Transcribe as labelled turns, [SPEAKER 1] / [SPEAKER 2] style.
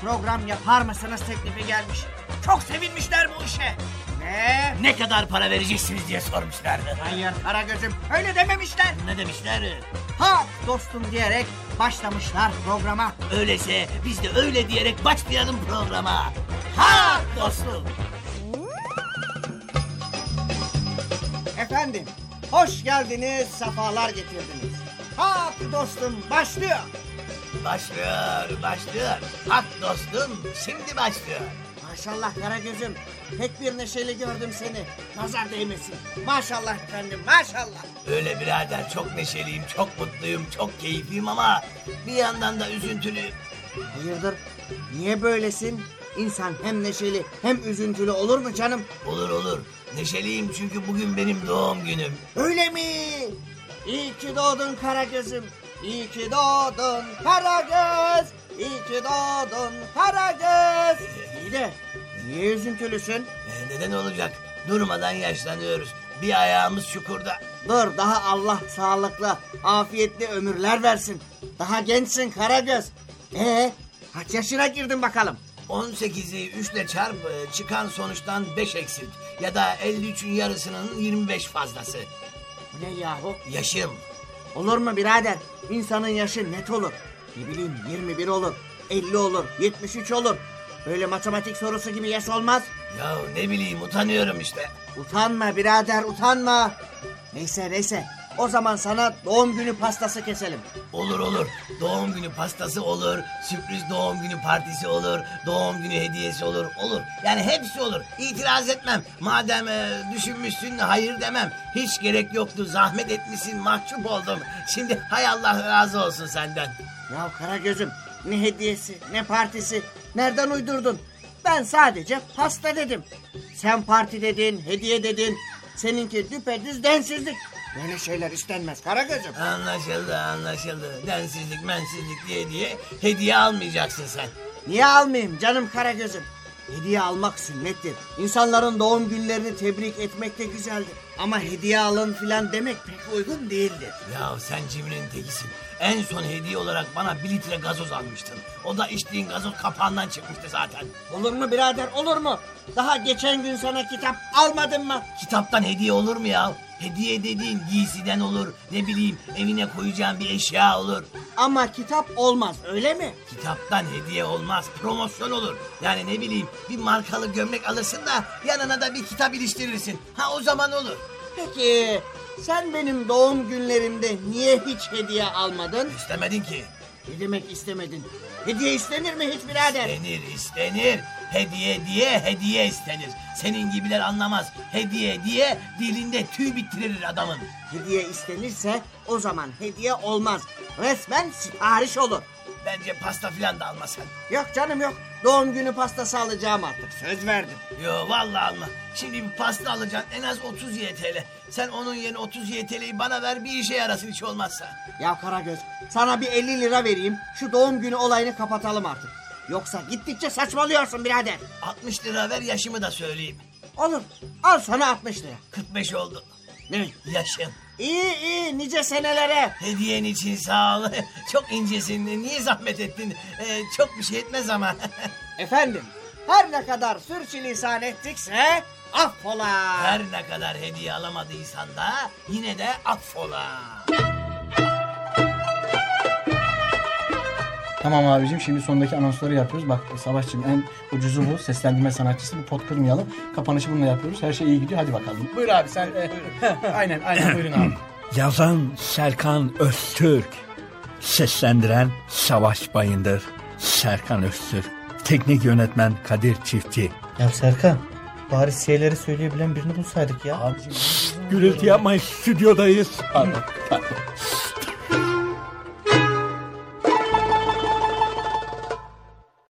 [SPEAKER 1] program yapar mısınız teklifi gelmiş. Çok sevinmişler bu işe. Ne?
[SPEAKER 2] Ne kadar para vereceksiniz diye sormuşlardı.
[SPEAKER 1] Hayır Karagöz'üm öyle dememişler.
[SPEAKER 2] Ne demişler?
[SPEAKER 1] Ha dostum diyerek başlamışlar programa.
[SPEAKER 2] Öyleyse biz de öyle diyerek başlayalım programa. Ha dostum.
[SPEAKER 1] Efendim hoş geldiniz sefalar getirdiniz. Ha dostum başlıyor.
[SPEAKER 2] Başlıyor, başlıyor. Hak dostum, şimdi başlıyor.
[SPEAKER 1] Maşallah Karagöz'üm pek bir neşeli gördüm seni. Nazar değmesin. Maşallah efendim maşallah.
[SPEAKER 2] Öyle birader çok neşeliyim, çok mutluyum, çok keyifliyim ama bir yandan da üzüntülüyüm.
[SPEAKER 1] Hayırdır? Niye böylesin? İnsan hem neşeli hem üzüntülü olur mu canım?
[SPEAKER 2] Olur olur. Neşeliyim çünkü bugün benim doğum günüm.
[SPEAKER 1] Öyle mi? İyi ki doğdun Karagöz'üm. İyi ki doğdun Karagöz. İyi ki doğdun Karagöz. İyi de niye üzüntülüsün?
[SPEAKER 2] Ee, neden olacak? Durmadan yaşlanıyoruz. Bir ayağımız çukurda.
[SPEAKER 1] Dur daha Allah sağlıklı, afiyetli ömürler versin. Daha gençsin Karagöz. Ee, kaç yaşına girdin bakalım?
[SPEAKER 2] 18'i 3 ile çarp e, çıkan sonuçtan 5 eksik. Ya da 53'ün yarısının 25 fazlası.
[SPEAKER 1] Bu ne yahu?
[SPEAKER 2] Yaşım.
[SPEAKER 1] Olur mu birader? İnsanın yaşı net olur. Ne bileyim 21 olur, 50 olur, 73 olur. Böyle matematik sorusu gibi yaş olmaz.
[SPEAKER 2] Ya ne bileyim utanıyorum işte.
[SPEAKER 1] Utanma birader utanma. Neyse neyse o zaman sana doğum günü pastası keselim.
[SPEAKER 2] Olur olur. Doğum günü pastası olur. Sürpriz doğum günü partisi olur. Doğum günü hediyesi olur. Olur. Yani hepsi olur. İtiraz etmem. Madem e, düşünmüşsün hayır demem. Hiç gerek yoktu. Zahmet etmişsin. Mahcup oldum. Şimdi hay Allah razı olsun senden.
[SPEAKER 1] Ya Karagöz'üm ne hediyesi ne partisi nereden uydurdun? Ben sadece pasta dedim. Sen parti dedin, hediye dedin. Seninki düpedüz densizlik. Böyle şeyler istenmez Karagöz'üm.
[SPEAKER 2] Anlaşıldı anlaşıldı. Densizlik mensizlik diye diye hediye almayacaksın sen.
[SPEAKER 1] Niye almayayım canım Karagöz'üm? Hediye almak sünnettir. İnsanların doğum günlerini tebrik etmek de güzeldir. Ama hediye alın filan demek pek uygun değildir.
[SPEAKER 2] Ya sen cimrinin tekisin. En son hediye olarak bana bir litre gazoz almıştın. O da içtiğin gazoz kapağından çıkmıştı zaten.
[SPEAKER 1] Olur mu birader olur mu? Daha geçen gün sana kitap almadın mı?
[SPEAKER 2] Kitaptan hediye olur mu ya? Hediye dediğin giysiden olur. Ne bileyim evine koyacağın bir eşya olur.
[SPEAKER 1] Ama kitap olmaz öyle mi?
[SPEAKER 2] Kitaptan hediye olmaz. Promosyon olur. Yani ne bileyim bir markalı gömlek alırsın da yanına da bir kitap iliştirirsin. Ha o zaman olur.
[SPEAKER 1] Peki sen benim doğum günlerimde niye hiç hediye almadın?
[SPEAKER 2] İstemedin ki.
[SPEAKER 1] Ne demek istemedin? Hediye istenir mi hiç birader?
[SPEAKER 2] İstenir istenir. Hediye diye hediye istenir. Senin gibiler anlamaz. Hediye diye dilinde tüy bitirir adamın.
[SPEAKER 1] Hediye istenirse o zaman hediye olmaz. Resmen sipariş olur.
[SPEAKER 2] Bence pasta filan da alma sen.
[SPEAKER 1] Yok canım yok. Doğum günü pastası alacağım artık. Söz verdim.
[SPEAKER 2] Yo vallahi alma. Şimdi bir pasta alacaksın en az 30 YTL. Sen onun yerine 30 YTL'yi bana ver bir işe yarasın hiç olmazsa.
[SPEAKER 1] Ya Karagöz sana bir 50 lira vereyim. Şu doğum günü olayını kapatalım artık. Yoksa gittikçe saçmalıyorsun birader.
[SPEAKER 2] 60 lira ver yaşımı da söyleyeyim.
[SPEAKER 1] Olur. Al sana 60 lira.
[SPEAKER 2] 45 oldu.
[SPEAKER 1] Ne?
[SPEAKER 2] Yaşım.
[SPEAKER 1] İyi iyi nice senelere.
[SPEAKER 2] Hediyen için sağ ol. Çok incesin. Niye zahmet ettin? Ee, çok bir şey etmez ama.
[SPEAKER 1] Efendim her ne kadar sürçülisan ettikse affola.
[SPEAKER 2] Her ne kadar hediye alamadıysan da yine de affola.
[SPEAKER 3] Tamam abicim şimdi sondaki anonsları yapıyoruz. Bak Savaşçım en ucuzu bu. Seslendirme sanatçısı. Bu pot kırmayalım. Kapanışı bununla yapıyoruz. Her şey iyi gidiyor. Hadi bakalım. Buyur abi sen. e, aynen aynen buyurun abi.
[SPEAKER 4] Yazan Serkan Öztürk. Seslendiren Savaş Bayındır.
[SPEAKER 2] Serkan Öztürk. Teknik yönetmen Kadir Çiftçi.
[SPEAKER 3] Ya Serkan bari şeyleri söyleyebilen birini bulsaydık ya.
[SPEAKER 2] Gürültü yapmayın stüdyodayız.
[SPEAKER 3] Pardon. pardon.